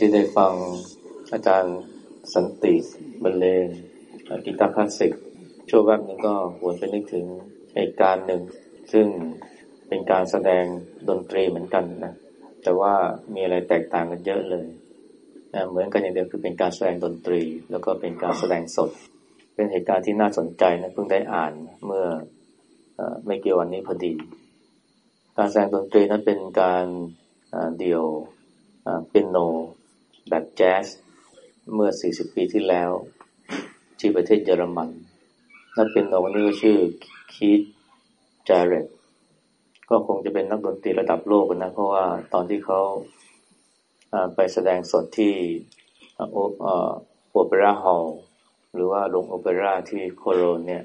ที่ได้ฟังอาจารย์สันติบรรเลงกีตาร์คลาสสิกช่วงแวบนึงก็หวนไปนึกถึงเหตุการณ์หนึ่ง ซึ่งเป็นการแสดงดนตรีเหมือนกันนะ แต่ว่ามีอะไรแตกต่างกันเยอะเลยนะเหมือนกันอย่างเดียวคือเป็นการแสดงดนตรี แล้วก็เป็นการแสดงสด เป็นเหตุการณ์ที่น่าสนใจนะเพิ่งได้อ่านเมื่ออไม่กี่วันนี้พอดี การแสดงดนตรีนั้นเป็นการเดี่ยวเป็นโน แบบแจ๊สเมื่อ 40 ปีที่แล้ว ที่ประเทศเยอรมันนักเป็นโนคนนี้ก็ชื่อคีตจาร์เรตก็คงจะเป็นนักดนตรีระดับโลกนะ เพราะว่าตอนที่เขาไปแสดงสดที่โอเปร่าฮอลล์หรือว่าโรงโอเปร่าที่โคโลนเนี่ย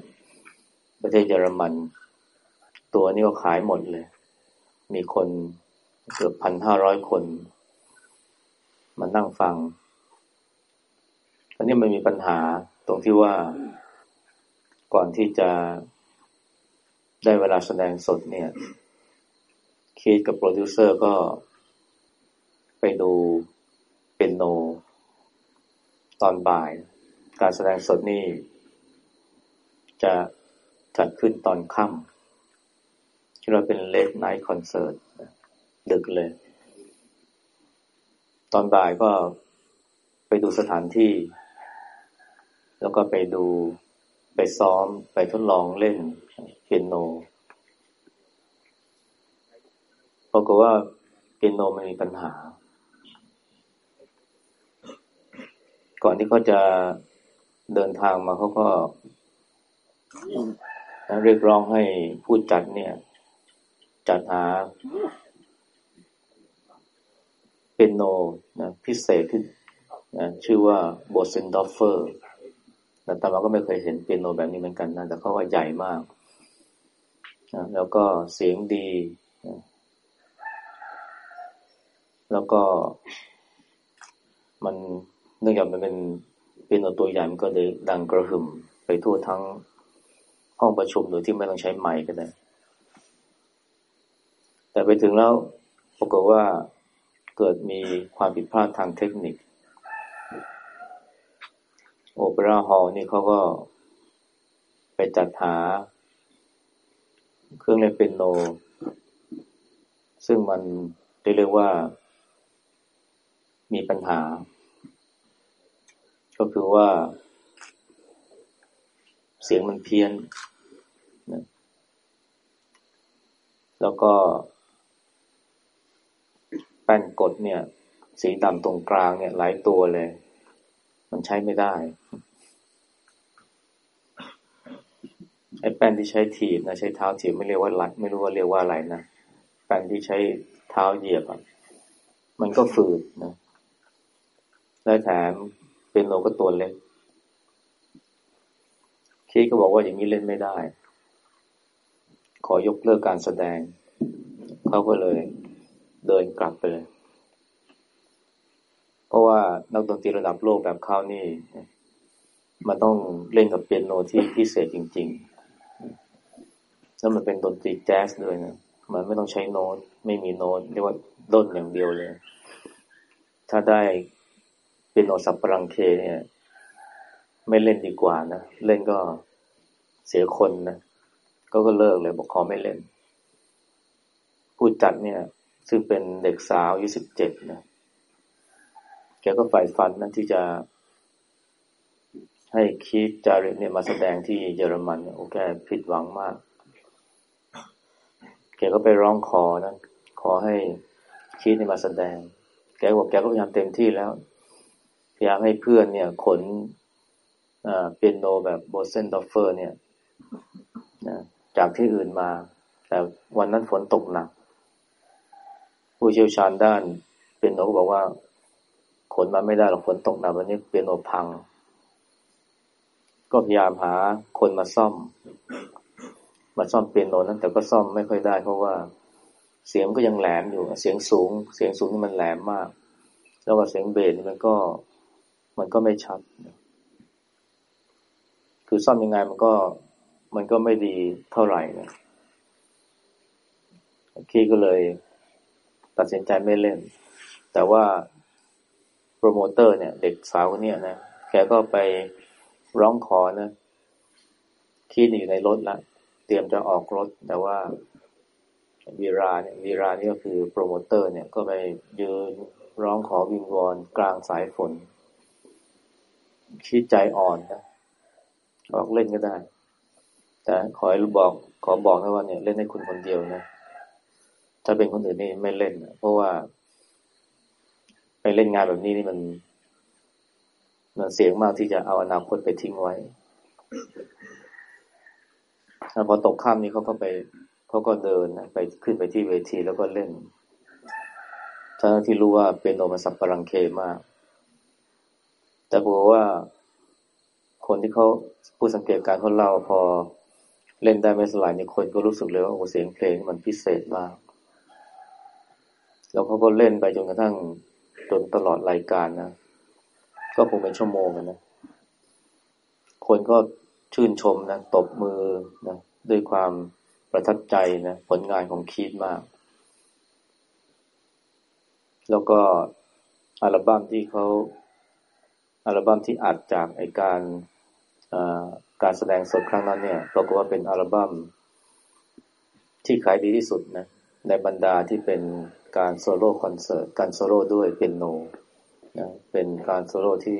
ประเทศเยอรมัน ตัวนี้ก็ขายหมดเลย มีคนเกือบพันห้าร้อยคน มานั่งฟัง อันนี้มันมีปัญหาตรงที่ว่าก่อนที่จะได้เวลาแสดงสดเนี่ยคีดกับโปรดิวเซอร์ก็ไปดูเป็นโน ตอนบ่าย การแสดงสดนี่จะจัดขึ้นตอนค่ำที่เราเป็น late night คอนเสิร์ตดึกเลย ตอนบ่ายก็ไปดูสถานที่ แล้วก็ไปดูไปซ้อมไปทดลองเล่นเปียโนปรากฏว่าเปียโนมันมีปัญหา ก่อนที่เขาจะเดินทางมาเขาก็เรียกร้องให้ผู้จัดเนี่ย จัดหา เปียโนนะพิเศษที่นะชื่อว่าโบเซนดอฟเฟอร์แต่เราก็ไม่เคยเห็นเปียโนแบบนี้เหมือนกันนะแต่เขาว่าใหญ่มากนะแล้วก็เสียงดีนะแล้วก็มันเนื่องจากมันเป็นเปียโนตัวใหญ่มันก็เลยดังกระหึ่มไปทั่วทั้งห้องประชุมโดยที่ไม่ต้องใช้ไมค์ก็ได้ แต่ไปถึงแล้วปรากฏว่า เกิดมีความผิดพลาดทางเทคนิค โอเปร่าฮอลนี่เขาก็ไปจัดหา เครื่องเล่นเป็นโน ซึ่งมันเรียกว่า มีปัญหา ก็คือว่า เสียงมันเพี้ยน แล้วก็ แป้นกดเนี่ย สีดำตรงกลางเนี่ยหลายตัวเลย มันใช้ไม่ได้ ไอ้แป้นที่ใช้ถีบนะใช้เท้าถีบไม่เรียกว่าหลัดไม่รู้ว่าเรียกว่าอะไรนะแป้นที่ใช้เท้าเหยียบอะมันก็ฝืดนะและแถมเป็นโลก็ตัวเล็กคีก็บอกว่าอย่างนี้เล่นไม่ได้ ขอยกเลิกการแสดง เขาก็เลย เดินกลับไปเลย เพราะว่านักดนตรีระดับโลกแบบเขานี่ มันต้องเล่นกับเปียโนที่พิเศษจริง ๆ แล้วมันเป็นดนตรีแจ๊สด้วยนะ มันไม่ต้องใช้โน้ต ไม่มีโน้ต เรียกว่าด้นอย่างเดียวเลย ถ้าได้เป็นโนสับปรังเคเนี่ย ไม่เล่นดีกว่านะ เล่นก็เสียคนนะก็ก็เลิกเลยบอกขอไม่เล่น ผู้จัดเนี่ย ซึ่งเป็นเด็กสาวอายุสิบเจ็ดนะแกก็ฝ่ายฟันนั่นที่จะ ให้ Keith Jarrett เนี่ยมาแสดงที่เยอรมันเนี่ยโอ้แกผิดหวังมาก แกก็ไปร้องขอนะขอให้ Keith เนี่ยมาแสดง แกบอกแกก็พยายามเต็มที่แล้ว พยายามให้เพื่อนเนี่ย ขนเปียโนแบบ Bösendorfer เนี่ยนะจากที่อื่นมา แต่วันนั้นฝนตกหนัก ผู้เชี่ยวชาญด้านเปียโนก็บอกว่าขนมาไม่ได้หรอกฝนตกหนักวันนี้เปียโนพัง ก็พยายามหาคนมาซ่อม มาซ่อมเปียโนนั้นแต่ก็ซ่อมไม่ค่อยได้เพราะว่า เสียงก็ยังแหลมอยู่ เสียงสูง เสียงสูงนี่มันแหลมมาก แล้วก็เสียงเบสมันก็มันก็ไม่ชัด คือซ่อมยังไงมันก็มันก็ไม่ดีเท่าไหร่นะคีก็เลย ตัดสินใจไม่เล่น แต่ว่าโปรโมเตอร์เนี่ย เด็กสาวคนนี้นะแกก็ไปร้องขอนะคีดอยู่ในรถละเตรียมจะออกรถ แต่ว่าวีราเนี่ยวีรานี่ก็คือโปรโมเตอร์เนี่ยก็ไปยืนร้องขอวิงวอนกลางสายฝนคิดใจอ่อนนะออกเล่นก็ได้ แต่ขอให้บอกขอบอกนะว่าเนี่ย เล่นให้คุณคนเดียวนะ ถ้าเป็นคนอื่นนี่ไม่เล่น เพราะว่า ไปเล่นงานแบบนี้นี่มัน มันเสี่ยงมากที่จะเอาอนาคตไปทิ้งไว้พอตกข้ามนี้เขาก็ไปเขาก็เดินนะไปขึ้นไปที่เวทีแล้วก็เล่นทั้งที่รู้ว่าเป็นโนมันสับปรังเคมาก แต่บอกว่าคนที่เขาผู้สังเกตการเขาเล่าพอเล่นได้ไม่สลายนี่คนก็รู้สึกเลยว่าโอ้เสียงเพลงมันพิเศษมาก แล้วเขาก็เล่นไปจนกระทั่งจนตลอดรายการนะ ก็คงเป็นชั่วโมงนะ คนก็ชื่นชมนะตบมือนะด้วยความประทับใจนะผลงานของ Keith มาก แล้วก็อัลบั้มที่เขาอัลบั้มที่อัดจากไอการการแสดงสดครั้งนั้นเนี่ยปรากฏว่าเป็นอัลบั้มที่ขายดีที่สุดนะ ในบรรดาที่เป็นการ solo concert การโซโล่ด้วยเปียโนนะเป็นการโซโล่ที่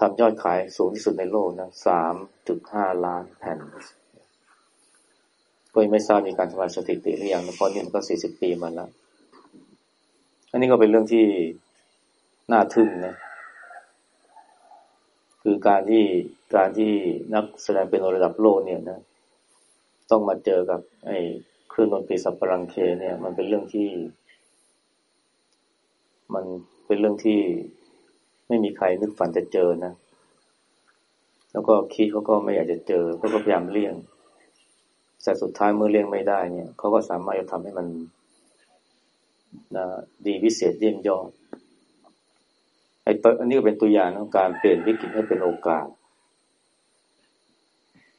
ทำยอดขายสูงที่สุดในโลกนะสามจุดห้าล้านแผ่น ก็ยังไม่ทราบมีการทำลายสถิติหรือยังเพราะนี่มันก็สี่สิบปีมาแล้ว อันนี้ก็เป็นเรื่องที่น่าทึ่งนะ คือการที่การที่นักแสดงเป็นระดับโลกเนี่ยนะ ต้องมาเจอกับไอ ครื่องดนตรีสับปะรังเคเนี่ย มันเป็นเรื่องที่ มันเป็นเรื่องที่ไม่มีใครนึกฝันจะเจอนะ แล้วก็คิดเขาก็ไม่อยากจะเจอเขาก็พยายามเลี่ยง แต่สุดท้ายเมื่อเลี่ยงไม่ได้เนี่ยเขาก็สามารถจะทำให้มันนะดีวิเศษเยี่ยมยอดไอ้ตอันนี้ก็เป็นตัวอย่างของการเปลี่ยนวิกฤตให้เป็นโอกาส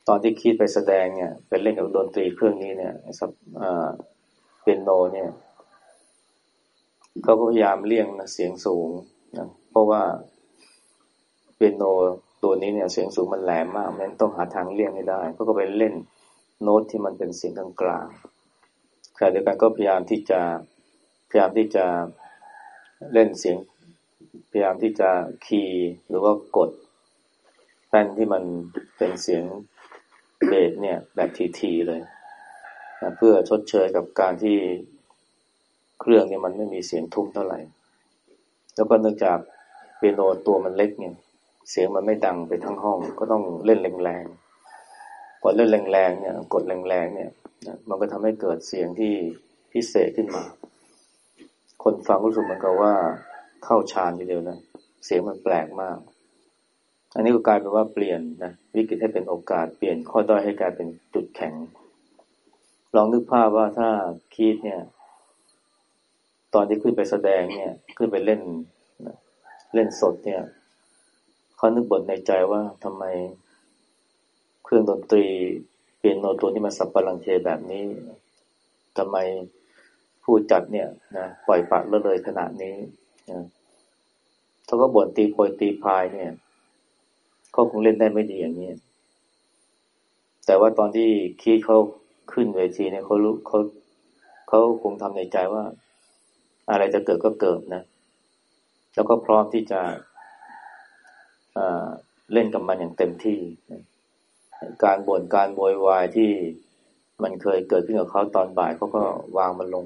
ตอนที่คิดไปแสดงเนี่ยเป็นเล่นกับดนตรีเครื่องนี้เนี่ยสับเป็นโนเนี่ยเขาก็พยายามเลี่ยงนะเสียงสูงนะเพราะว่าเปียโนตัวนี้เนี่ยเสียงสูงมันแหลมมากนั้นต้องหาทางเลี่ยงให้ได้เขาก็ไปเล่นโน้ตที่มันเป็นเสียงกลางกลางขณะเดียวกันก็พยายามที่จะพยายามที่จะเล่นเสียง พยายามที่จะคีย์หรือว่ากดแป้นที่มันเป็นเสียง เบสเนี่ยแบบทีๆเลยนะเพื่อชดเชยกับการที่เครื่องเนี่ยมันไม่มีเสียงทุ้มเท่าไหร่ แล้วก็เนื่องจากเปียโนตัวมันเล็กเนี่ย เสียงมันไม่ดังไปทั้งห้อง ก็ต้องเล่นแรงๆกดเล่นแรงๆเนี่ย กดแรงๆเนี่ยมันก็ทำให้เกิดเสียงที่พิเศษขึ้นมา คนฟังรู้สึกเหมือนกับว่าเข้าฌานทีเดียวนะเสียงมันแปลกมาก อันนี้ก็กลายเป็นว่าเปลี่ยนนะวิกฤตให้เป็นโอกาสเปลี่ยนข้อด้อยให้กลายเป็นจุดแข็ง ลองนึกภาพว่าถ้าคีดเนี่ย ตอนที่ขึ้นไปแสดงเนี่ย ขึ้นไปเล่นเล่นสดเนี่ยเขานึกบทในใจว่าทำไมเครื่องดนตรีเปียโนตัวนี้มาสับปะรังเทแบบนี้ทำไมผู้จัดเนี่ยนะปล่อยปากละเลยขนาดนี้นะเขาก็บ่นตีโพยตีพายเนี่ย เขาคงเล่นได้ไม่ดีอย่างนี้แต่ว่าตอนที่คีเขาขึ้นเวทีเนี่ยเขารู้เขาเขาคงทำในใจว่า อะไรจะเกิดก็เกิดนะ แล้วก็พร้อมที่จะเล่นกับมันอย่างเต็มที่ การบ่นการโวยวายที่มันเคยเกิดขึ้นกับเขาตอนบ่ายเขาก็วางมันลง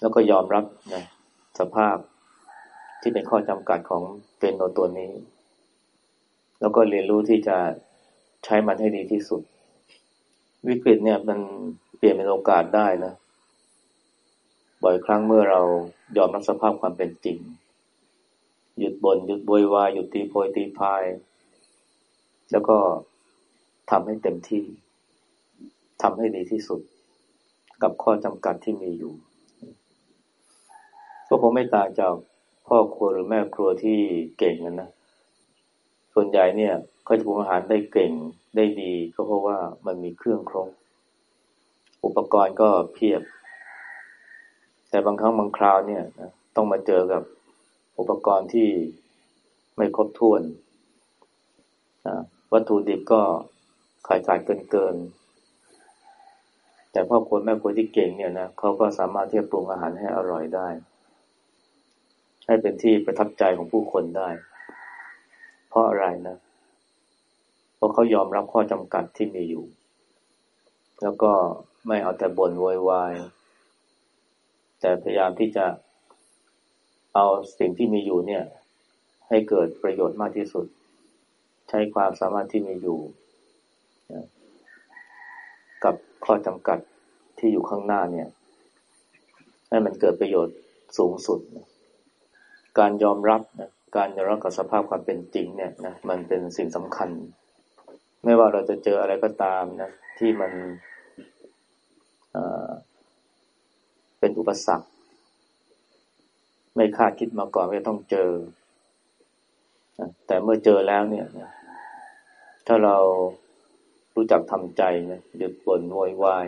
แล้วก็ยอมรับนะสภาพที่เป็นข้อจำกัดของเป็นโนตัวนี้ แล้วก็เรียนรู้ที่จะใช้มันให้ดีที่สุด วิกฤตเนี่ยมันเปลี่ยนเป็นโอกาสได้นะ บ่อยครั้งเมื่อเรายอมรับสภาพความเป็นจริง หยุดบน่นหยุดบวยวายหยุดตีโพยตีพาย แล้วก็ทำให้เต็มที่ทำให้ดีที่สุด กับข้อจำกัดที่มีอยู่ก็คงไม่ต่างจากพ่อครัวหรือแม่ครัวที่เก่งกันนะ ส่วนใหญ่เนี่ยเขาจะปรุงอาหารได้เก่งได้ดีก็เพราะว่ามันมีเครื่องครบ อุปกรณ์ก็เพียบ แต่บางครั้งบางคราวเนี่ยนะต้องมาเจอกับอุปกรณ์ที่ไม่ครบถ้วน วัตถุดิบก็ขายขาดเกินเกิน แต่พ่อครัวแม่ครัวที่เก่งเนี่ยนะเขาก็สามารถที่จะปรุงอาหารให้อร่อยได้ ให้เป็นที่ประทับใจของผู้คนได้ ราะอะไรนะ เพราะเขายอมรับข้อจำกัดที่มีอยู่ แล้วก็ไม่เอาแต่บ่นโวยวาย แต่พยายามที่จะเอาสิ่งที่มีอยู่เนี่ย ให้เกิดประโยชน์มากที่สุด ใช้ความสามารถที่มีอยู่กับข้อจำกัดที่อยู่ข้างหน้าเนี่ย ให้มันเกิดประโยชน์สูงสุด การยอมรับนะ การยอมรับกับสภาพความเป็นจริงเนี่ยนะมันเป็นสิ่งสำคัญ ไม่ว่าเราจะเจออะไรก็ตามนะที่มันเป็นอุปสรรค ไม่คาดคิดมาก่อนว่าต้องเจอ แต่เมื่อเจอแล้วเนี่ย ถ้าเรารู้จักทำใจนะหยุดบ่นโวยวาย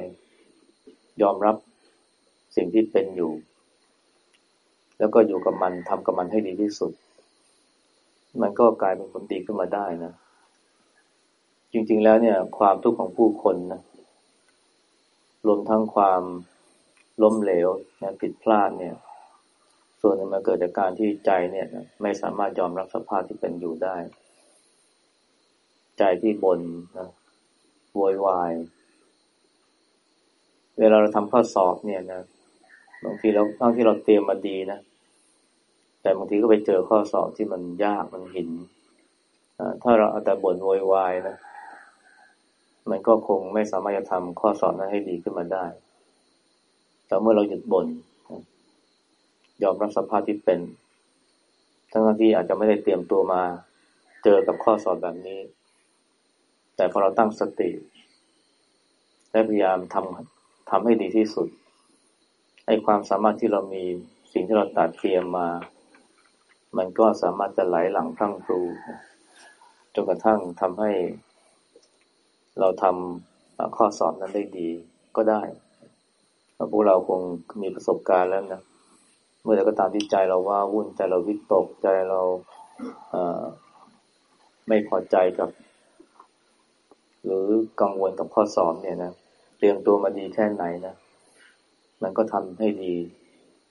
ยอมรับสิ่งที่เป็นอยู่ แล้วก็อยู่กับมันทำกับมันให้ดีที่สุด มันก็กลายเป็นคนดีขึ้นมาได้นะ จริง ๆ แล้วเนี่ย ความทุกข์ของผู้คนนะรวมทั้งความล้มเหลวนะผิดพลาดเนี่ย ส่วนนึงมาเกิดจากการที่ใจเนี่ยไม่สามารถยอมรับสภาพที่เป็นอยู่ได้ ใจที่บนนะโวยวาย เวลาเราทำข้อสอบเนี่ยนะบางทีเราบางที่เราเตรียมมาดีนะ แต่บางทีก็ไปเจอข้อสอบที่มันยากมันหินถ้าเราเอาแต่บ่นโวยวายนะ มันก็คงไม่สามารถจะทำข้อสอบนั้นให้ดีขึ้นมาได้ แต่เมื่อเราหยุดบน่นยอมรับสภาพที่เป็น ทั้งที่อาจจะไม่ได้เตรียมตัวมาเจอกับข้อสอบแบบนี้ แต่พอเราตั้งสติและพยายามทำทำให้ดีที่สุดให้ความสามารถที่เรามีสิ่งที่เราตัดเตรียมมา มันก็สามารถจะไหลหลังพรั่งพรูจนกระทั่งทำให้ เราทำข้อสอบนั้นได้ดีก็ได้พวกเราคงมีประสบการณ์แล้วนะเมื่อใดก็ตามที่ใจเราว่าวุ่นใจเราวิตกใจเราไม่พอใจกับ หรือกังวลกับข้อสอบเนี่ยนะเตรียมตัวมาดีแค่ไหนนะ มันก็ทำให้ดี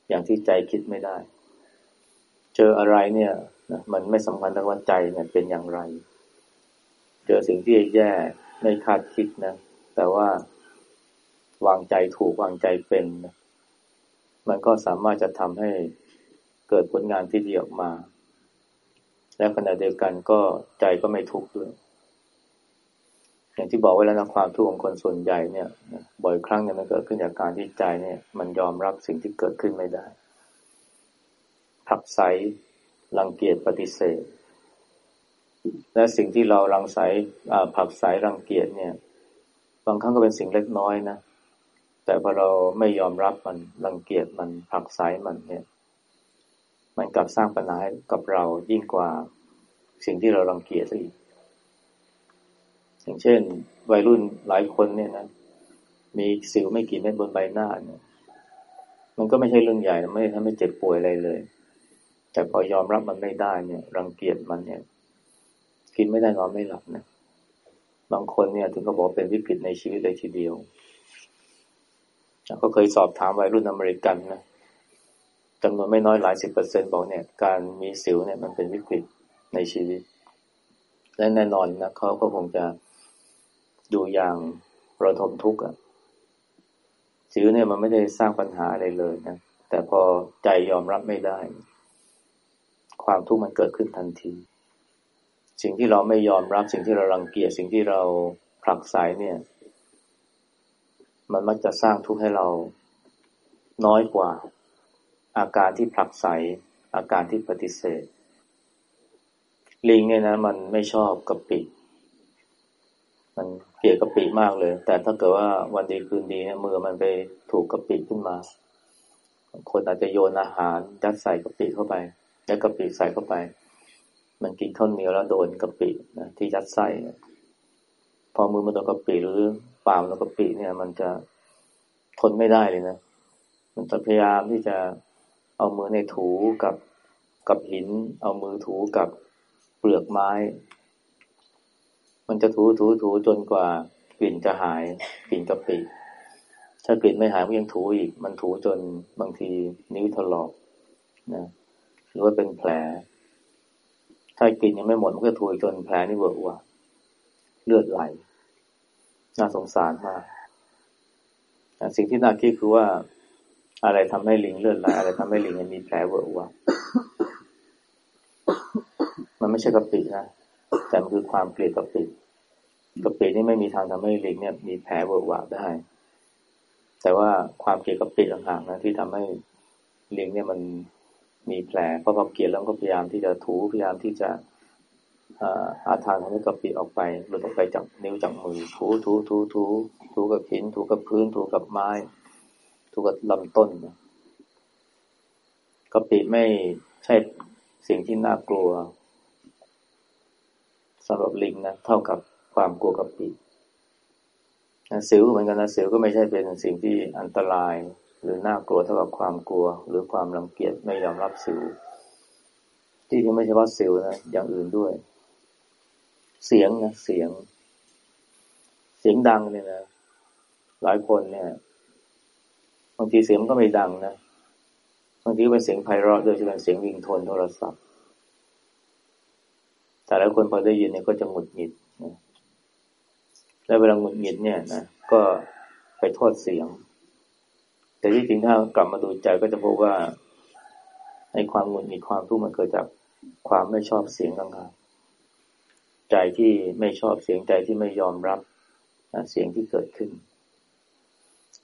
อย่างที่ใจคิดไม่ได้ เจออะไรเนี่ยนะมันไม่สำคัญแต่ว่าใจเนี่ยเป็นอย่างไร เจอสิ่งที่แย่ไม่คาดคิดนะ แต่ว่าวางใจถูกวางใจเป็นนะมันก็สามารถจะทำให้เกิดผลงานที่ดีออกมา และขณะเดียวกันก็ใจก็ไม่ทุกข์ด้วย อย่างที่บอกไว้แล้วนะความทุกข์ของคนส่วนใหญ่เนี่ย บ่อยครั้งเนี่ยมันเกิดขึ้นจากการที่ใจเนี่ย มันยอมรับสิ่งที่เกิดขึ้นไม่ได้ ผักใสรังเกียจปฏิเสธ และสิ่งที่เรารังใสผักใสรังเกียจเนี่ย บางครั้งก็เป็นสิ่งเล็กน้อยนะ แต่พอเราไม่ยอมรับมันรังเกียจมันผักใสมันเนี่ย มันกลับสร้างปัญหาให้กับเรายิ่งกว่าสิ่งที่เรารังเกียจอีกอย่างเช่น วัยรุ่นหลายคนเนี่ยนะ มีสิวไม่กี่เม็ดบนใบหน้าเนี่ย มันก็ไม่ใช่เรื่องใหญ่ไม่ทำให้เจ็บป่วยอะไรเลย แต่พอยอมรับมันไม่ได้เนี่ย รังเกียจมันเนี่ย กินไม่ได้นอนไม่หลับนะบางคนเนี่ย ถึงก็บอกเป็นวิกฤตในชีวิตเลยทีเดียวก็เคยสอบถามวัยรุ่นอเมริกันนะจำนวนไม่น้อยหลายสิบเปอร์เซ็นบอกเนี่ย การมีสิวเนี่ยมันเป็นวิกฤตในชีวิต และแน่นอนนะเขาก็คงจะดูอย่างระทมทุกข์อะสิวเนี่ยมันไม่ได้สร้างปัญหาอะไรเลยนะแต่พอใจยอมรับไม่ได้ ความทุกข์มันเกิดขึ้นทันที สิ่งที่เราไม่ยอมรับสิ่งที่เรารังเกียจสิ่งที่เราผลักไสเนี่ย มันมักจะสร้างทุกข์ให้เราน้อยกว่า อาการที่ผลักไสอาการที่ปฏิเสธ ลิงเนี่ยนะ มันไม่ชอบกะปิ มันเกลียดกะปิมากเลย แต่ถ้าเกิดว่าวันดีคืนดีเนี่ยมือมันไปถูกกะปิขึ้นมา คนอาจจะโยนอาหารยัดใส่กะปิเข้าไป ยัดกะปิใส่เข้าไป มันกินข้าวเหนียวแล้วโดนกะปินะที่ยัดใส่พอมือมันโดนกะปิหรือปากมันโดนกะปิเนี่ย มันจะทนไม่ได้เลยนะ มันจะพยายามที่จะเอามือในถูกับกับหิน เอามือถูกับเปลือกไม้ มันจะถูถูถูจนกว่ากลิ่นจะหายกลิ่นกะปิ ถ้ากลิ่นไม่หายก็ยังถูอีก มันถูจนบางทีนิ้วถลอกนะ หรือว่าเป็นแผล ถ้ากินยังไม่หมดมันก็ถูจนแผลนี่เวอะวะเลือดไหล น่าสงสารมากสิ่งที่น่าคิดคือว่าอะไรทำให้ลิงเลือดไหลอะไรทำให้ลิงมีแผลเวอะวะมันไม่ใช่กะปินะแต่มันคือความเกลียดกะปิกะปินี่ไม่มีทางทำให้ลิงเนี่ย มีแผลเวอะวะได้ แต่ว่าความเกลียดกะปิต่างหากนะที่ทำให้ลิงเนี่ยมัน มีแผลเพราะความเกลียดแล้วก็พยายามที่จะถูพยายามที่จะอาทางทำให้กระปิออกไปหลุดออกไปจากนิ้วจากมือถูถูถูถูถูกับหินถูกับพื้น ถูกับไม้ ถูกับลำต้นกระปิไม่ใช่สิ่งที่น่ากลัวสำหรับลิงนะเท่ากับความกลัวกระปิสิวเหมือนกันนะสิวก็ไม่ใช่เป็นสิ่งที่อันตราย หรือน่ากลัวเท่ากับความกลัว หรือความรังเกียจไม่ยอมรับสิวที่ที่ไม่ใช่ว่าสิวนะอย่างอื่นด้วย เสียงนะเสียง เสียงดังเนี่ยนะหลายคนเนี่ยบางทีเสียงก็ไม่ดังนะบางทีเป็นเสียงไพเราะโดยเฉพาะเสียงวิงโทนโทรศัพท์แต่หลายคนพอได้ยินเนี่ยก็จะหงุดหงิดนะแล้วเวลาหงุดหงิดเนี่ยนะก็ไปโทษเสียง แต่ที่จริงถ้ากลับมาดูใจก็จะพบว่าในความหงุดหงิดความทุกข์มันเกิดจากความไม่ชอบเสียงต่างหากใจที่ไม่ชอบเสียงใจที่ไม่ยอมรับเสียงที่เกิดขึ้น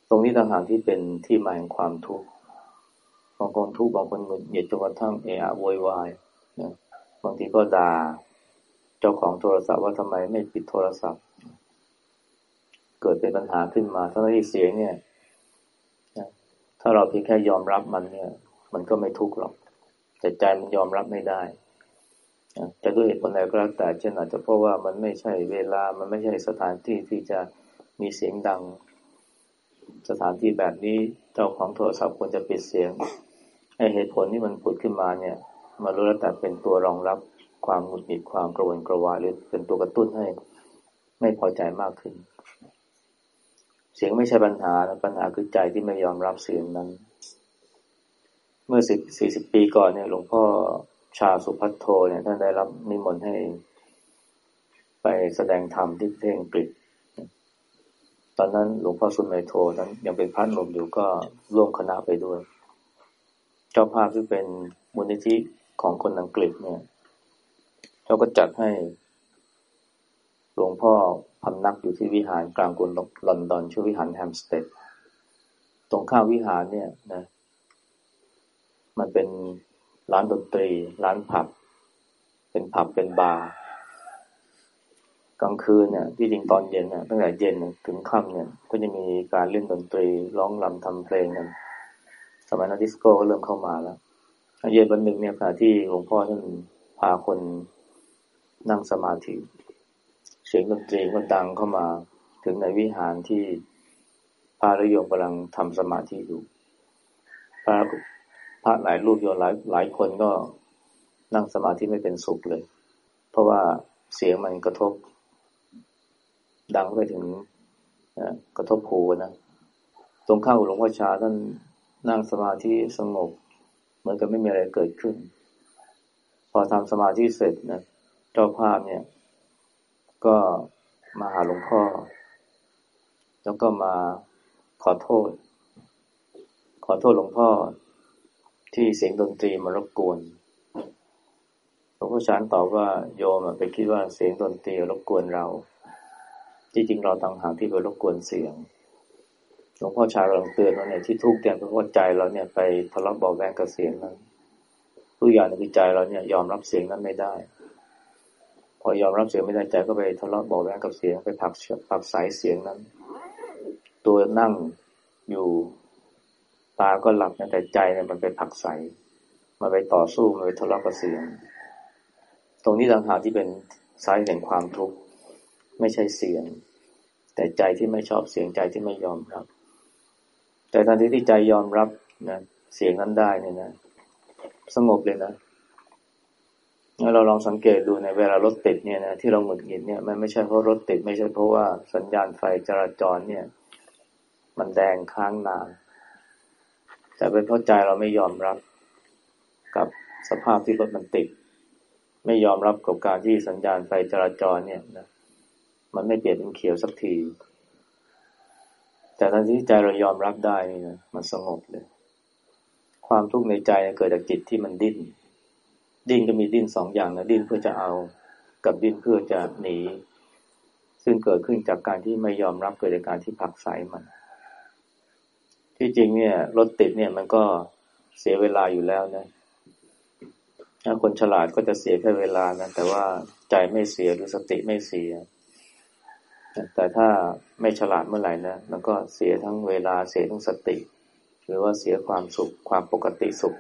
ตรงนี้ต่างหากที่เป็นที่มาแห่งความทุกข์บางคนทุกข์บางคนหงุดหงิดจนกระทั่งเอะอะโวยวายนะบางทีก็ด่าเจ้าของโทรศัพท์ว่าทำไมไม่ปิดโทรศัพท์ เกิดเป็นปัญหาขึ้นมาทั้งที่เสียงเนี่ย ถ้าเราเพียงแค่ยอมรับมันเนี่ย มันก็ไม่ทุกข์หรอก แต่ใจมันยอมรับไม่ได้จะด้วยเหตุผลใดก็แล้วแต่เช่นอาจจะเพราะว่ามันไม่ใช่เวลา มันไม่ใช่สถานที่ที่จะมีเสียงดัง สถานที่แบบนี้เจ้าของโทรศัพท์ควรจะปิดเสียงไอเหตุผลที่มันผุดขึ้นมาเนี่ยมารู้แล้วแต่เป็นตัวรองรับความหงุดหงิดความกระวนกระวายหรือเป็นตัวกระตุ้นให้ไม่พอใจมากขึ้น เสียงไม่ใช่ปัญหาปัญหาคือใจที่ไม่ยอมรับเสียงนั้น เมื่อสิบสี่สิบปีก่อนเนี่ย หลวงพ่อชาสุพัทโทเนี่ยท่านได้รับนิมนต์ให้ ไปแสดงธรรมที่ประเทศอังกฤษ ตอนนั้นหลวงพ่อสุนไมโทนั้น ยังเป็นพระหนุ่มอยู่ก็ร่วมคณะไปด้วย เจ้าภาพที่เป็นมูลนิธิของคนอังกฤษเนี่ยเขาก็จัดให้ หลวงพ่อ พำนักอยู่ที่วิหารกลางกรุงลอนดอนชื่อวิหารแฮมสเตดตรงข้าววิหารเนี่ยนะ มันเป็นร้านดนตรี ร้านผับ เป็นผับเป็นบาร์กลางคืนเนี่ยที่จริงตอนเย็นเนี่ยตั้งแต่เย็นถึงค่ำเนี่ย ก็จะมีการเล่นดนตรีร้องรำทำเพลงกันสมัยนั้นดิสโก้ก็เริ่มเข้ามาแล้วเย็นวันหนึ่งเนี่ยขณะที่หลวงพ่อท่านพาคนนั่งสมาธิ สียงดนตรีก็ดังเข้ามาถึงในวิหารที่พระระยงกำลังทำสมาธิอยู่พระพระหลายรูปโยหลายหลายคนก็นั่งสมาธิไม่เป็นสุขเลย เพราะว่าเสียงมันกระทบ ดังไปถึงกระทบหูนะตรงข้างหลวงพ่อชาท่านนั่งสมาธิสงบเหมือนกับไม่มีอะไรเกิดขึ้น พอทำสมาธิเสร็จนะเจ้าภาพเนี่ย ก็มาหาหลวงพ่อ แล้วก็มาขอโทษ ขอโทษหลวงพ่อที่เสียงดนตรีมารบกวนหลวงพ่อชานตอบว่าโยมไปคิดว่าเสียงดนตรีรบกวนเรา จริงๆเราต่างหากที่ไปรบกวนเสียงหลวงพ่อชาลังเตือนว่าเนี่ยที่ทุกข์เนี่ยเพราะว่าใจเราเนี่ยไปทะเลาะเบาแวงกับเสียงนั้นทุกอย่างในใจเราเนี่ยยอมรับเสียงนั้นไม่ได้ พอยอมรับเสียงไม่ได้ใจก็ไปทะเลาะเบาแวงกับเสียงไปผักผักสายเสียงนั้น ตัวนั่งอยู่ตาก็หลับแต่ใจเนี่ยมันไปผักใสมาไปต่อสู้มาไปทะเลาะกับเสียง ตรงนี้ต่างหากที่เป็นสายแห่งความทุกข์ไม่ใช่เสียง แต่ใจที่ไม่ชอบเสียงใจที่ไม่ยอมรับ แต่ทันทีที่ใจยอมรับนะเสียงนั้นได้เนี่ยนะ สงบเลยนะ เราลองสังเกตดูในเวลารถติดเนี่ยนะที่เราหงุดหงิดเนี่ยมันไม่ใช่เพราะรถติด ไม่ใช่เพราะว่าสัญญาณไฟจราจรเนี่ย มันแดงค้างนาน แต่เป็นเพราะใจเราไม่ยอมรับกับสภาพที่รถมันติด ไม่ยอมรับกับการที่สัญญาณไฟจราจรเนี่ยนะมันไม่เปลี่ยนเป็นเขียวสักที แต่ทันทีที่ใจเรายอมรับได้นี่นะมันสงบเลย ความทุกข์ในใจเกิดจากจิตที่มันดิ้น ดิ้นก็มีดิ้นสองอย่างนะดิ้นเพื่อจะเอากับดิ้นเพื่อจะหนี ซึ่งเกิดขึ้นจากการที่ไม่ยอมรับเกิดจากการที่ผักใสมัน ที่จริงเนี่ยรถติดเนี่ยมันก็เสียเวลาอยู่แล้วนะถ้าคนฉลาดก็จะเสียแค่เวลานะแต่ว่าใจไม่เสียหรือสติไม่เสีย แต่ถ้าไม่ฉลาดเมื่อไหร่นะมันก็เสียทั้งเวลาเสียทั้งสติ หรือว่าเสียความสุขความปกติสุข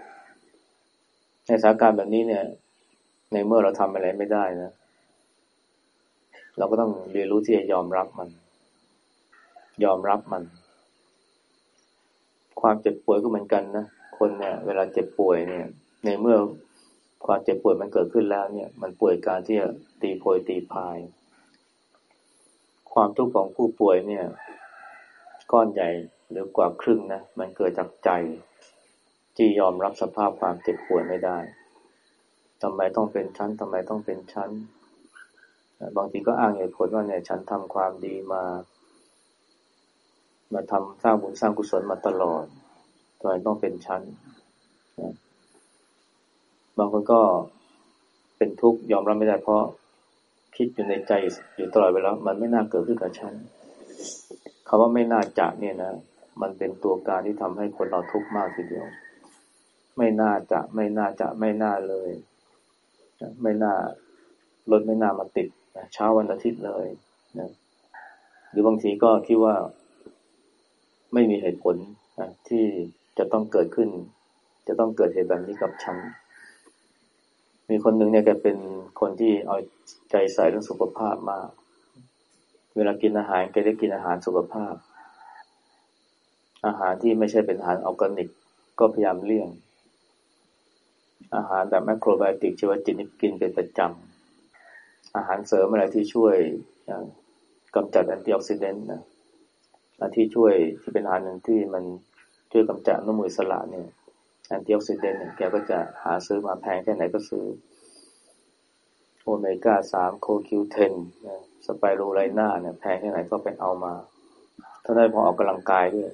ในสถานการณ์แบบนี้เนี่ย ในเมื่อเราทำอะไรไม่ได้นะ เราก็ต้องเรียนรู้ที่จะยอมรับมัน ยอมรับมัน ความเจ็บป่วยก็เหมือนกันนะคนเนี่ย เวลาเจ็บป่วยเนี่ย ในเมื่อความเจ็บป่วยมันเกิดขึ้นแล้วเนี่ย มันป่วยการที่จะตีโพยตีพาย ความทุกข์ของผู้ป่วยเนี่ย ก้อนใหญ่หรือกว่าครึ่งนะ มันเกิดจากใจ ที่ยอมรับสภาพความเจ็บป่วยไม่ได้ทำไมต้องเป็นชั้นทำไมต้องเป็นชั้น บางทีก็อ้างเหตุผลว่าเนี่ยฉันทำความดีมา มาทำสร้างบุญสร้างกุศลมาตลอดทำไมต้องเป็นชั้นบางคนก็เป็นทุกข์ยอมรับไม่ได้เพราะคิดอยู่ในใจอยู่ตลอดเวลา มันไม่น่าเกิดขึ้นกับฉันคาว่าไม่น่าจะเนี่ยนะ มันเป็นตัวการที่ทำให้คนเราทุกข์มากทีเดียว ไม่น่าจะไม่น่าจะไม่น่าเลย ไม่น่ารถไม่น่ามาติดเช้าวันอาทิตย์เลยนะหรือบางทีก็คิดว่าไม่มีเหตุผลนะที่จะต้องเกิดขึ้น จะต้องเกิดเหตุแบบนี้กับฉันมีคนหนึ่งเนี่ยแกเป็นคนที่เอาใจใส่เรื่องสุขภาพมาก เวลากินอาหารแกได้กินอาหารสุขภาพ อาหารที่ไม่ใช่เป็นอาหารออร์แกนิก ก็พยายามเลี่ยง อาหารแบบ macrobiotic ชีวจิตนี่กินเป็นประจำอาหารเสริมอะไรที่ช่วยกำจัด antioxidant นะที่ช่วยที่เป็นอาหารหนึ่งที่มันช่วยกำจัดอนุมูลอิสระเนี่ย antioxidant เนี่ยแกก็จะหาซื้อมาแพงแค่ไหนก็ซื้อโอเมก้าสาม CoQ10 spirulina เนี่ยแพงแค่ไหนก็ไปเอามา ถ้าได้พอออกกำลังกายด้วย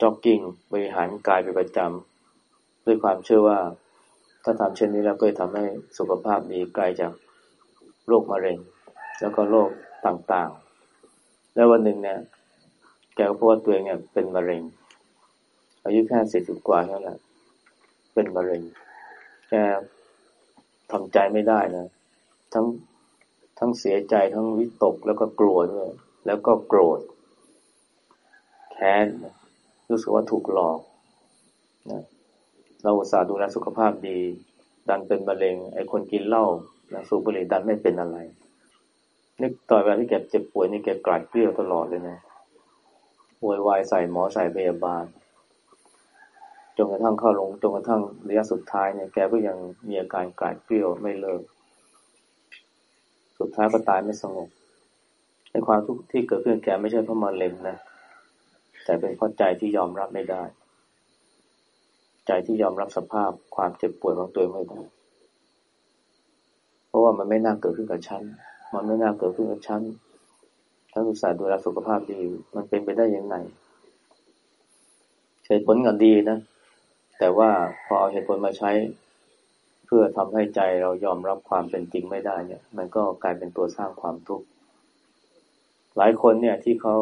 จ็อกกิ้งบริหารกายเป็นประจำ ด้วยความเชื่อว่าถ้าทำเช่นนี้แล้วก็จะทำให้สุขภาพดีไกลจากโรคมะเร็ง แล้วก็โรคต่างๆ แล้ววันหนึ่งเนี่ยแกก็พบว่าตัวเองเนี่ยเป็นมะเร็ง อายุแค่สิบกว่าเท่านั้นเป็นมะเร็งแกทำใจไม่ได้นะ ทั้งทั้งเสียใจทั้งวิตกแล้วก็กลัวด้วยแล้วก็โกรธแค้นรู้สึกว่าถูกหลอกนะ เราอุตส่าห์ดูแลสุขภาพดี ดันเป็นมะเร็ง ไอ้คนกินเหล้าสูบบุหรี่ดันไม่เป็นอะไร นึกตอนเวลาที่แกเจ็บป่วยนี่แกกลายเกลี้ยวตลอดเลยนะวยวายใส่หมอใส่พยาบาลจนกระทั่งเข้าลงจนกระทั่งระยะสุดท้ายเนี่ยแกก็ยังมีอาการกลายเกลี้ยวไม่เลิก สุดท้ายก็ตายไม่สงบในความทุกข์ที่เกิดขึ้นแกไม่ใช่เพราะมะเร็งนะ แต่เป็นเพราะใจที่ยอมรับไม่ได้ ใจที่ยอมรับสภาพความเจ็บป่วยของตัวเองไม่ได้ เพราะว่ามันไม่น่าเกิดขึ้นกับฉัน มันไม่น่าเกิดขึ้นกับฉันถ้าอุตส่าห์ดูแลสุขภาพดี มันเป็นไปได้ยังไงเหตุผลก็ดีนะ แต่ว่าพอเอาเหตุผลมาใช้ เพื่อทำให้ใจเรายอมรับความเป็นจริงไม่ได้เนี่ย มันก็กลายเป็นตัวสร้างความทุกข์ หลายคนเนี่ยที่เขา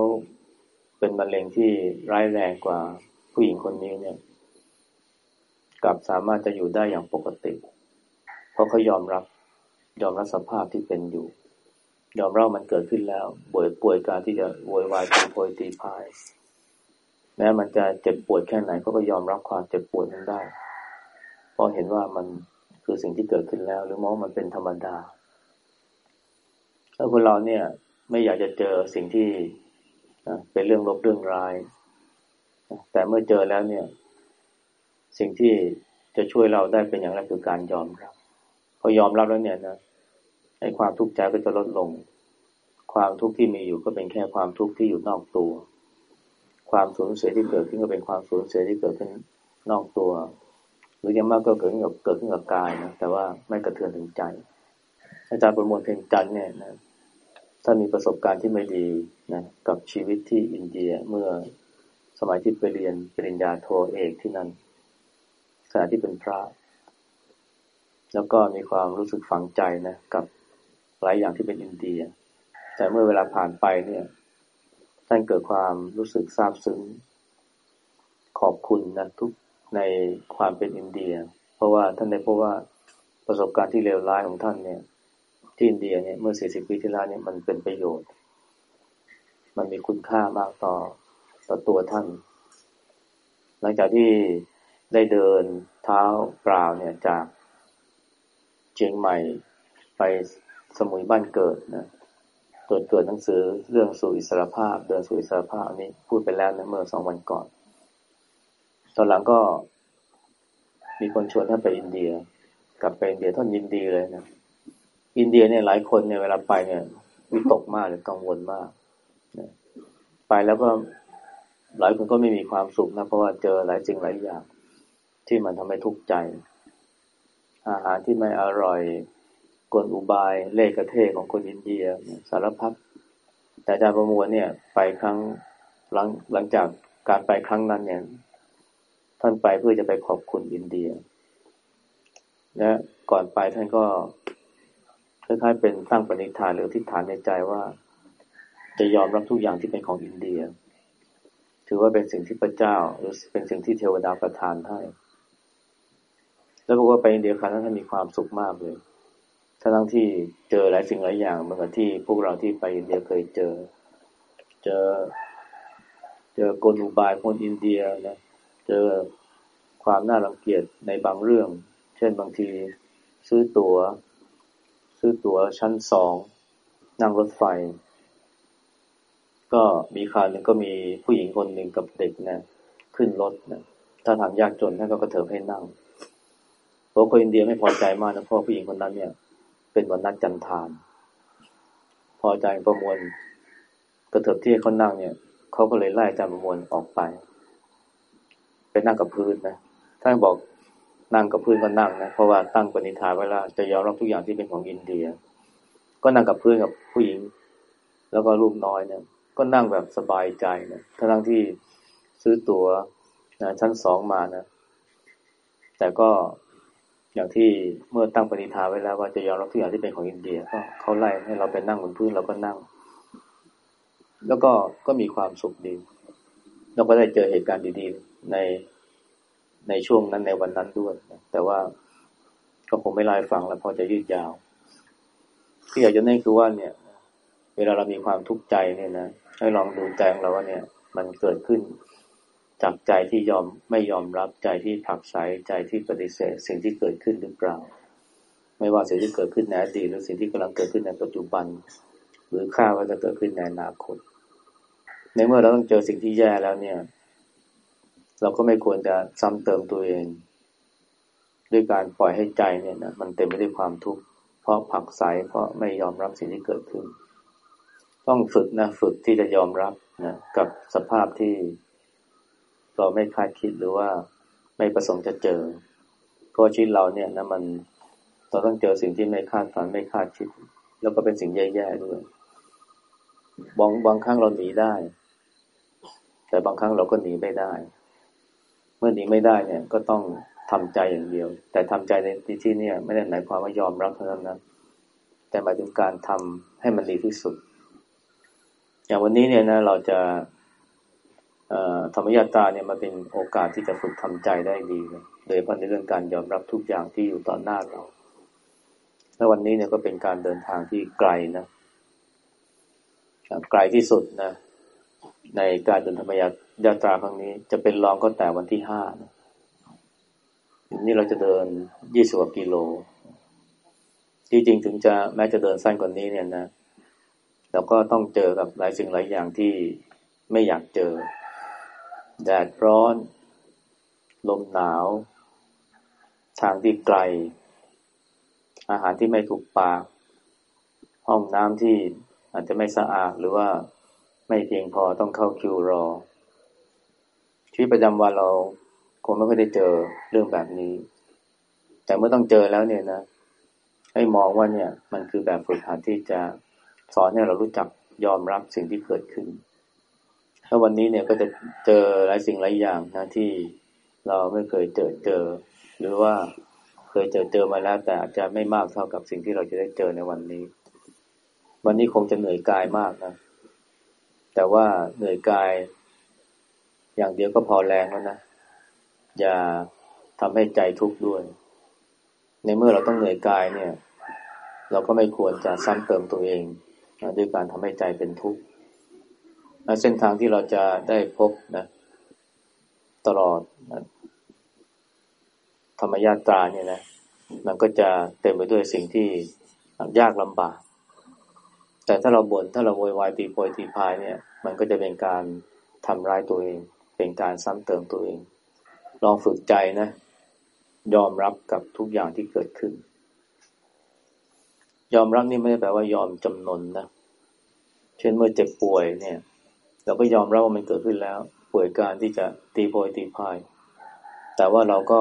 เป็นมะเร็งที่ร้ายแรงกว่าผู้หญิงคนนี้เนี่ย กับสามารถจะอยู่ได้อย่างปกติ เพราะเขายอมรับยอมรับสภาพที่เป็นอยู่ ยอมรับมันเกิดขึ้นแล้วป่วยป่วยการที่จะโวยวายตีโพยตีพาย แม้มันจะเจ็บปวดแค่ไหนเขาก็ยอมรับความเจ็บปวดนั้นได้ เพราะเห็นว่ามันคือสิ่งที่เกิดขึ้นแล้ว หรือมองมันเป็นธรรมดาถ้าคนเราเนี่ยไม่อยากจะเจอสิ่งที่เป็นเรื่องลบเรื่องร้าย แต่เมื่อเจอแล้วเนี่ย สิ่งที่จะช่วยเราได้เป็นอย่างแรกคือการยอมรับพอยอมรับแล้วเนี่ยนะไอ้ความทุกข์ใจก็จะลดลง ความทุกข์ที่มีอยู่ก็เป็นแค่ความทุกข์ที่อยู่นอกตัว ความสูญเสียที่เกิดขึ้นก็เป็นความสูญเสียที่เกิดขึ้นนอกตัว หรือยังมากก็เกิดขึ้นกับเกิดขึ้นกับกายนะแต่ว่าไม่กระเทือนถึงใจอาจารย์ประมวลเพ็งจันเนี่ยนะท่านมีประสบการณ์ที่ไม่ดีนะกับชีวิตที่อินเดียเมื่อสมัยที่ไปเรียนปริญญาโทเอกที่นั่น ขณะที่เป็นพระ แล้วก็มีความรู้สึกฝังใจนะกับหลายอย่างที่เป็นอินเดีย แต่เมื่อเวลาผ่านไปเนี่ยท่านเกิดความรู้สึกซาบซึ้งขอบคุณนะทุกในความเป็นอินเดีย เพราะว่าท่านได้พบว่าประสบการณ์ที่เลวร้ายของท่านเนี่ย ที่อินเดียเนี่ยเมื่อ 40 ปีที่แล้วเนี่ยมันเป็นประโยชน์ มันมีคุณค่ามากต่อต่อตัวท่าน หลังจากที่ ได้เดินเท้าเปล่าเนี่ยจากเชียงใหม่ไปสมุยบ้านเกิดนะจนเกิดหนังสือเรื่องสู่อิสรภาพ เดินสู่อิสรภาพอันนี้พูดไปแล้วนะเมื่อสองวันก่อน ตอนหลังก็มีคนชวนท่านไปอินเดีย กลับไปอินเดียท่านยินดีเลยนะอินเดียเนี่ยหลายคนเนี่ยเวลาไปเนี่ยวิตกมากเลยกังวลมากนะไปแล้วก็หลายคนก็ไม่มีความสุขนะเพราะว่าเจอหลายสิ่งหลายอย่าง ที่มันทำให้ทุกข์ใจ อาหารที่ไม่อร่อยกลอุบายเล่กระเทของคนอินเดียสารพัดแต่อาจารย์ประมวลเนี่ย ไปครั้งหลังหลังจากการไปครั้งนั้นเนี่ย ท่านไปเพื่อจะไปขอบคุณอินเดีย และก่อนไปท่านก็คล้ายๆเป็นตั้งปณิธานหรือทิฏฐานในใจว่า จะยอมรับทุกอย่างที่เป็นของอินเดีย ถือว่าเป็นสิ่งที่พระเจ้า หรือเป็นสิ่งที่เทวดาประทานให้ แล้วบอกว่าไปอินเดียครั้งนั้นท่านมีความสุขมากเลยทั้งที่เจอหลายสิ่งหลายอย่างเหมือนกับที่พวกเราที่ไปอินเดียเคยเจอ เจอ เจอกลอุบายคนอินเดียนะ เจอความน่ารังเกียจในบางเรื่อง เช่นบางทีซื้อตัว๋ว ซื้อตั๋วชั้นสองนั่งรถไฟ ก็มีคราวนึงก็มีผู้หญิงคนหนึ่งกับเด็กนะ ขึ้นรถนะถ้าทางยากจนท่านก็กระเถิบให้นั่ง พราะคนอินเดียไม่พอใจมากนะเพราะผู้หญิงคนนั้นเนี่ย เป็นวันนัดจันทาน พอใจประมวลกระเถิบที่เขานั่งเนี่ยเขาก็เลยไล่อาจารย์ประมวลออกไป ไปนั่งกับพื้นนะท่านบอกนั่งกับพื้นก็นั่งนะเพราะว่าตั้งปณิธานไว้แล้วจะยอมรับทุกอย่างที่เป็นของอินเดีย ก็นั่งกับพื้นกับผู้หญิง แล้วก็ลูกน้อยเนี่ย ก็นั่งแบบสบายใจนะทั้งที่ซื้อตั๋วนะชั้นสองมานะแต่ก็ อย่างที่เมื่อตั้งปณิธานไว้แล้วว่าจะยอมรับทุกอย่างที่เป็นของอินเดียก็เขาไล่ให้เราไปนั่งบนพื้นเราก็นั่ง แล้วก็ก็มีความสุขดีเราก็ได้เจอเหตุการณ์ดีๆในในช่วงนั้นในวันนั้นด้วย แต่ว่าก็คงไม่ไล่ฟังแล้วพอจะยืดยาวที่อยากจะเน้นคือว่าเนี่ย เวลาเรามีความทุกข์ใจเนี่ยนะให้ลองดูใจของเราว่าเนี่ย มันเกิดขึ้น จากใจที่ยอมไม่ยอมรับใจที่ผักใสใจที่ปฏิเสธ สิ่งที่เกิดขึ้นหรือเปล่า ไม่ว่าสิ่งที่เกิดขึ้นในอดีตหรือสิ่งที่กำลังเกิดขึ้นในปัจจุบัน หรือข้าว่าจะเกิดขึ้นในอนาคต ในเมื่อเราต้องเจอสิ่งที่แย่แล้วเนี่ย เราก็ไม่ควรจะซ้ำเติมตัวเอง ด้วยการปล่อยให้ใจเนี่ยนะมันเต็มไปด้วยความทุกข์เพราะผักใสเพราะไม่ยอมรับสิ่งที่เกิดขึ้น ต้องฝึกนะฝึกที่จะยอมรับนะกับสภาพที่ เราไม่คาดคิดหรือว่าไม่ประสงค์จะเจอ เพราะชีวิตเราเนี่ยนะมันเราต้องเจอสิ่งที่ไม่คาดฝันไม่คาดคิด แล้วก็เป็นสิ่งแย่ๆด้วยบางบางครั้งเราหนีได้ แต่บางครั้งเราก็หนีไม่ได้ เมื่อหนีไม่ได้เนี่ยก็ต้องทำใจอย่างเดียว แต่ทำใจในที่ที่นี่ไม่ได้หมายความว่ายอมรับเท่านั้นนะแต่หมายถึงการทำให้มันดีที่สุด อย่างวันนี้เนี่ยนะเราจะ ธรรมยาตาเนี่ยมาเป็นโอกาสที่จะฝึกทำใจได้ดีเลยโดยเฉพาะในเรื่องการยอมรับทุกอย่างที่อยู่ต่อหน้าเรา และวันนี้เนี่ยก็เป็นการเดินทางที่ไกลนะไกลที่สุดนะ ในการเดินธรรมยาตราครั้งนี้ จะเป็นรองก็แต่วันที่ห้านะนี่เราจะเดินยี่สิบกว่ากิโล ที่จริงถึงจะแม้จะเดินสั้นกว่านี้เนี่ยนะเราก็ต้องเจอกับหลายสิ่งหลายอย่างที่ไม่อยากเจอ แดดร้อน ลมหนาว ทางที่ไกล อาหารที่ไม่ถูกปาก ห้องน้ำที่อาจจะไม่สะอาดหรือว่าไม่เพียงพอต้องเข้าคิวรอ ชีวิตประจำวันเราคงไม่ค่อยได้เจอเรื่องแบบนี้ แต่เมื่อต้องเจอแล้วเนี่ยนะ ให้มองว่าเนี่ย มันคือแบบฝึกหัดที่จะสอนให้เรารู้จักยอมรับสิ่งที่เกิดขึ้น ถ้าวันนี้เนี่ยก็จะเจอหลายสิ่งหลายอย่างนะที่เราไม่เคยเจอเจอ หรือว่าเคยเจอเจอมาแล้ว แต่อาจจะไม่มากเท่ากับสิ่งที่เราจะได้เจอในวันนี้ วันนี้คงจะเหนื่อยกายมากนะ แต่ว่าเหนื่อยกาย อย่างเดียวก็พอแรงแล้วนะ อย่าทำให้ใจทุกข์ด้วย ในเมื่อเราต้องเหนื่อยกายเนี่ย เราก็ไม่ควรจะซ้ำเติมตัวเองด้วยการทำให้ใจเป็นทุกข์ เส้นทางที่เราจะได้พบนะตลอดนะธรรมญาตราเนี่ยนะมันก็จะเต็มไปด้วยสิ่งที่ยากลำบาก แต่ถ้าเราบน่นถ้าเราโวยวายตีโพยตีพายเนี่ย มันก็จะเป็นการทำร้ายตัวเอง เป็นการซ้ำเติมตัวเอง ลองฝึกใจนะ ยอมรับกับทุกอย่างที่เกิดขึ้น ยอมรับนี่ไม่ได้แปลว่ายอมจำนนนะ เช่นเมื่อเจ็บป่วยเนี่ย เราก็ยอมรับว่ามันเกิดขึ้นแล้วป่วยการที่จะตีโพยตีพาย แต่ว่าเราก็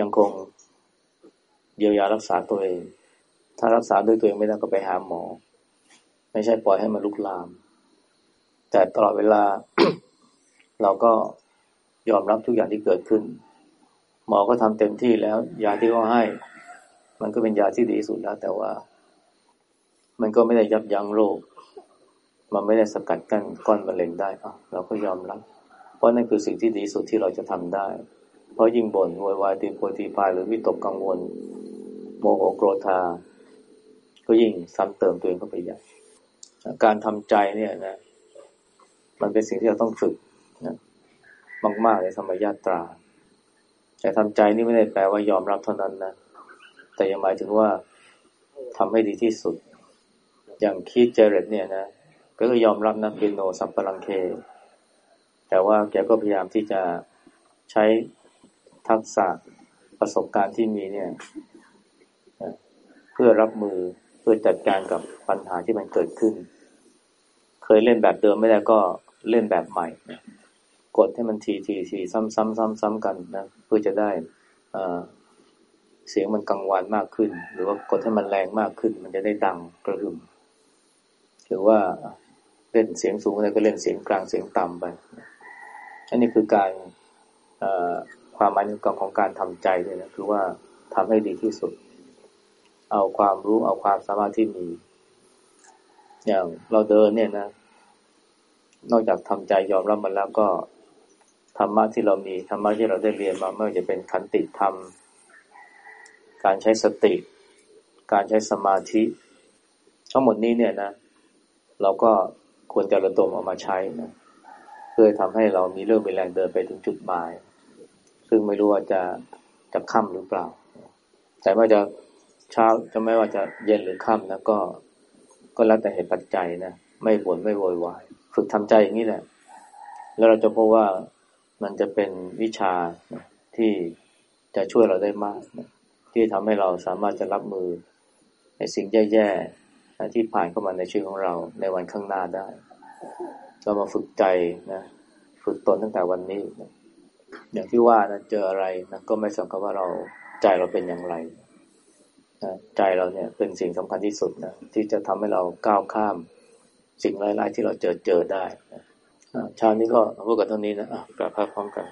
ยังคงเยียวยารักษาตัวเอง ถ้ารักษาด้วยตัวเองไม่ได้ก็ไปหาหมอ ไม่ใช่ปล่อยให้มันลุกลาม แต่ตลอดเวลา เราก็ยอมรับทุกอย่างที่เกิดขึ้น หมอก็ทำเต็มที่แล้ว ยาที่เขาให้ มันก็เป็นยาที่ดีสุดแล้ว แต่ว่า มันก็ไม่ได้ยับยั้งโรค มันไม่ได้สกัดกั้นก้อนมะเร็งได้อะเราก็ยอมรับ เพราะนั่นคือสิ่งที่ดีสุดที่เราจะทำได้ เพราะยิ่งบน่นวยวายตีโพตีพายหรือวิตกกังวล โมโหโกรธา ก็ยิ่งซ้ำเติมตัวเองเข้าไปใหญ่การทำใจเนี่ยนะ มันเป็นสิ่งที่เราต้องฝึกนะมากๆในสมัยญาตรา แต่ทำใจนี่ไม่ได้แปลว่ายอมรับเท่านั้นนะ แต่ยังหมายถึงว่าทำให้ดีที่สุด อย่างคีดเจเรตเนี่ยนะ ก็ยอมรับนะเปียโนสับปะรังเค แต่ว่าแกก็พยายามที่จะใช้ทักษะประสบการณ์ที่มีเนี่ยเพื่อรับมือเพื่อจัดการกับปัญหาที่มันเกิดขึ้น เคยเล่นแบบเดิมไม่ได้ก็เล่นแบบใหม่ กดให้มันทีทีทีซ้ำซ้ำซ้ำซ้ำกันนะเพื่อจะได้เสียงมันกังวานมากขึ้น หรือว่ากดให้มันแรงมากขึ้น มันจะได้ดังกระหึ่มหรือว่า เล่นเสียงสูงอะไรก็เล่นเสียงกลางเสียงต่ำไปอันนี้คือการความหมายของการทำใจเนี่ยนะคือว่าทำให้ดีที่สุด เอาความรู้เอาความสามารถที่มี อย่างเราเดินเนี่ยนะ นอกจากทำใจยอมรับมันแล้วก็ธรรมะที่เรามีธรรมะที่เราได้เรียนมาไม่ว่าจะเป็นขันติธรรม การใช้สติ การใช้สมาธิ ทั้งหมดนี้เนี่ยนะ เราก็ ควรจะระดมออกมาใช้นะเพื่อทำให้เรามีเรื่องมีแรงเดินไปถึงจุดหมาย ซึ่งไม่รู้ว่าจะจะค่ำหรือเปล่า แต่ว่าจะเช้าจะไม่ว่าจะเย็นหรือค่ำนะก็ก็แล้วแต่เหตุปัจจัยนะไม่บ่นไม่โวยวาย ฝึกทำใจอย่างนี้แหละ แล้วเราจะพบว่ามันจะเป็นวิชาที่จะช่วยเราได้มาก ที่ทำให้เราสามารถจะรับมือในสิ่งแย่ ที่ผ่านเข้ามาในชีวิตของเราในวันข้างหน้าได้ เรามาฝึกใจนะ ฝึกตนตั้งแต่วันนี้นะอย่างที่ว่านะเจออะไรนะก็ไม่สำคัญว่าเราใจเราเป็นอย่างไรนะใจเราเนี่ยเป็นสิ่งสำคัญที่สุดนะที่จะทำให้เราก้าวข้าม สิ่งร้ายๆที่เราเจอเจอได้นะชาตินี้ก็พูดกันเท่านี้นะกลับภาพร้อมกัน